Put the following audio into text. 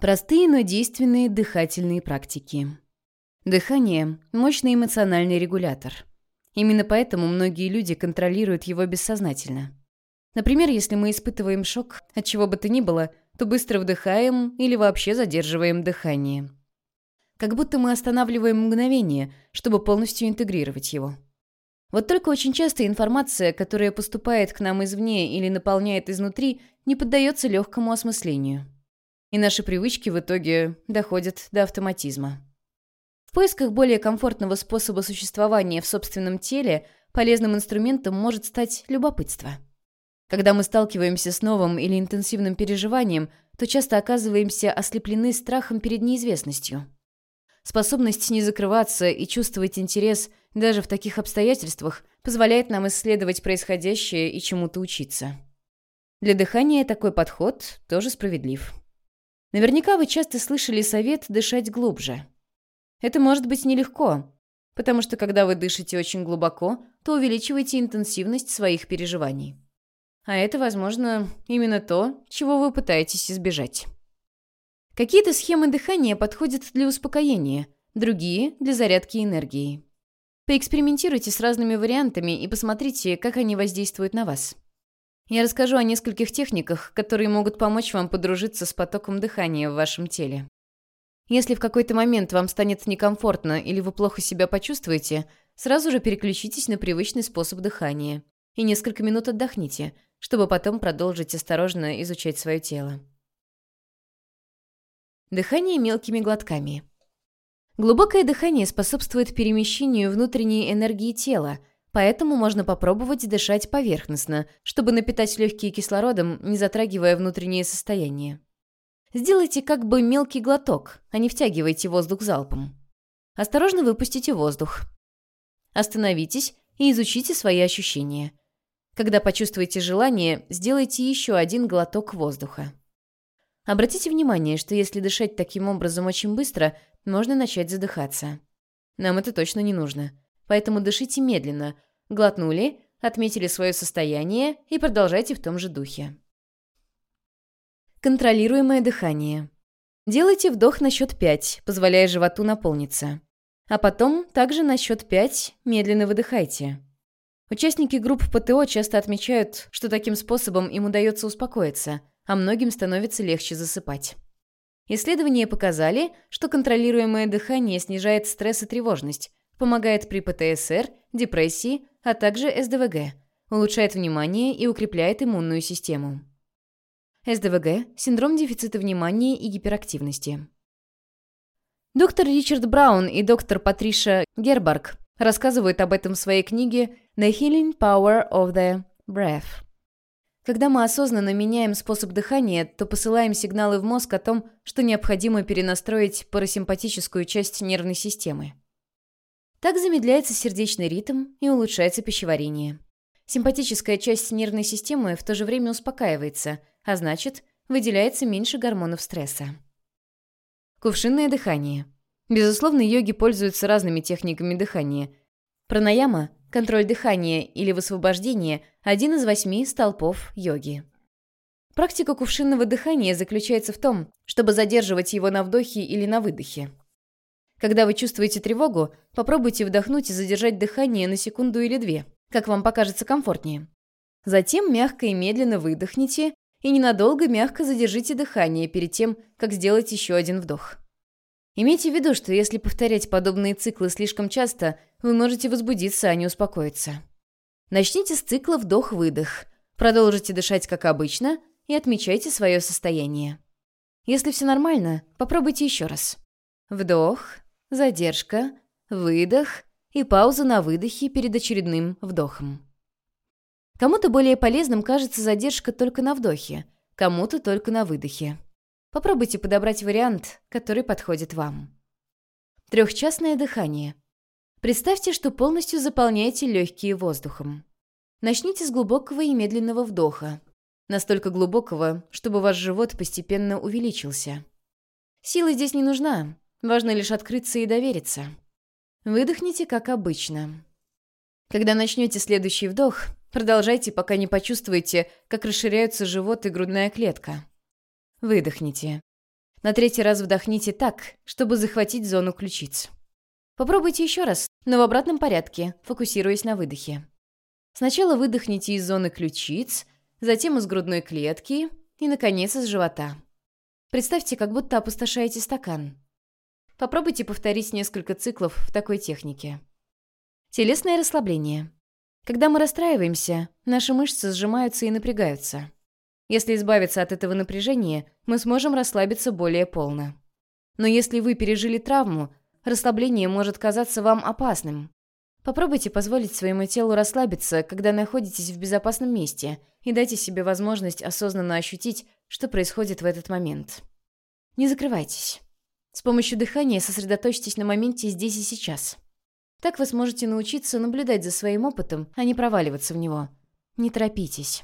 Простые, но действенные дыхательные практики. Дыхание – мощный эмоциональный регулятор. Именно поэтому многие люди контролируют его бессознательно. Например, если мы испытываем шок от чего бы то ни было, то быстро вдыхаем или вообще задерживаем дыхание. Как будто мы останавливаем мгновение, чтобы полностью интегрировать его. Вот только очень часто информация, которая поступает к нам извне или наполняет изнутри, не поддается легкому осмыслению. И наши привычки в итоге доходят до автоматизма. В поисках более комфортного способа существования в собственном теле полезным инструментом может стать любопытство. Когда мы сталкиваемся с новым или интенсивным переживанием, то часто оказываемся ослеплены страхом перед неизвестностью. Способность не закрываться и чувствовать интерес даже в таких обстоятельствах позволяет нам исследовать происходящее и чему-то учиться. Для дыхания такой подход тоже справедлив. Наверняка вы часто слышали совет дышать глубже. Это может быть нелегко, потому что когда вы дышите очень глубоко, то увеличиваете интенсивность своих переживаний. А это, возможно, именно то, чего вы пытаетесь избежать. Какие-то схемы дыхания подходят для успокоения, другие – для зарядки энергии. Поэкспериментируйте с разными вариантами и посмотрите, как они воздействуют на вас. Я расскажу о нескольких техниках, которые могут помочь вам подружиться с потоком дыхания в вашем теле. Если в какой-то момент вам станет некомфортно или вы плохо себя почувствуете, сразу же переключитесь на привычный способ дыхания и несколько минут отдохните, чтобы потом продолжить осторожно изучать свое тело. Дыхание мелкими глотками. Глубокое дыхание способствует перемещению внутренней энергии тела, поэтому можно попробовать дышать поверхностно, чтобы напитать легкие кислородом, не затрагивая внутреннее состояние. Сделайте как бы мелкий глоток, а не втягивайте воздух залпом. Осторожно выпустите воздух. Остановитесь и изучите свои ощущения. Когда почувствуете желание, сделайте еще один глоток воздуха. Обратите внимание, что если дышать таким образом очень быстро, можно начать задыхаться. Нам это точно не нужно. Поэтому дышите медленно. Глотнули, отметили свое состояние и продолжайте в том же духе. Контролируемое дыхание. Делайте вдох на счет 5, позволяя животу наполниться. А потом также на счет 5 медленно выдыхайте. Участники групп ПТО часто отмечают, что таким способом им удается успокоиться – а многим становится легче засыпать. Исследования показали, что контролируемое дыхание снижает стресс и тревожность, помогает при ПТСР, депрессии, а также СДВГ, улучшает внимание и укрепляет иммунную систему. СДВГ – синдром дефицита внимания и гиперактивности. Доктор Ричард Браун и доктор Патриша Гербарг рассказывают об этом в своей книге «The Healing Power of the Breath». Когда мы осознанно меняем способ дыхания, то посылаем сигналы в мозг о том, что необходимо перенастроить парасимпатическую часть нервной системы. Так замедляется сердечный ритм и улучшается пищеварение. Симпатическая часть нервной системы в то же время успокаивается, а значит, выделяется меньше гормонов стресса. Кувшинное дыхание. Безусловно, йоги пользуются разными техниками дыхания. Пранаяма Контроль дыхания или высвобождение – один из восьми столпов йоги. Практика кувшинного дыхания заключается в том, чтобы задерживать его на вдохе или на выдохе. Когда вы чувствуете тревогу, попробуйте вдохнуть и задержать дыхание на секунду или две, как вам покажется комфортнее. Затем мягко и медленно выдохните и ненадолго мягко задержите дыхание перед тем, как сделать еще один вдох. Имейте в виду, что если повторять подобные циклы слишком часто, вы можете возбудиться, а не успокоиться. Начните с цикла вдох-выдох. Продолжите дышать как обычно и отмечайте свое состояние. Если все нормально, попробуйте еще раз. Вдох, задержка, выдох и пауза на выдохе перед очередным вдохом. Кому-то более полезным кажется задержка только на вдохе, кому-то только на выдохе. Попробуйте подобрать вариант, который подходит вам. Трехчастное дыхание. Представьте, что полностью заполняете легкие воздухом. Начните с глубокого и медленного вдоха. Настолько глубокого, чтобы ваш живот постепенно увеличился. Сила здесь не нужна. Важно лишь открыться и довериться. Выдохните, как обычно. Когда начнете следующий вдох, продолжайте, пока не почувствуете, как расширяются живот и грудная клетка. Выдохните. На третий раз вдохните так, чтобы захватить зону ключиц. Попробуйте еще раз, но в обратном порядке, фокусируясь на выдохе. Сначала выдохните из зоны ключиц, затем из грудной клетки и, наконец, из живота. Представьте, как будто опустошаете стакан. Попробуйте повторить несколько циклов в такой технике. Телесное расслабление. Когда мы расстраиваемся, наши мышцы сжимаются и напрягаются. Если избавиться от этого напряжения, мы сможем расслабиться более полно. Но если вы пережили травму, расслабление может казаться вам опасным. Попробуйте позволить своему телу расслабиться, когда находитесь в безопасном месте, и дайте себе возможность осознанно ощутить, что происходит в этот момент. Не закрывайтесь. С помощью дыхания сосредоточьтесь на моменте здесь и сейчас. Так вы сможете научиться наблюдать за своим опытом, а не проваливаться в него. Не торопитесь.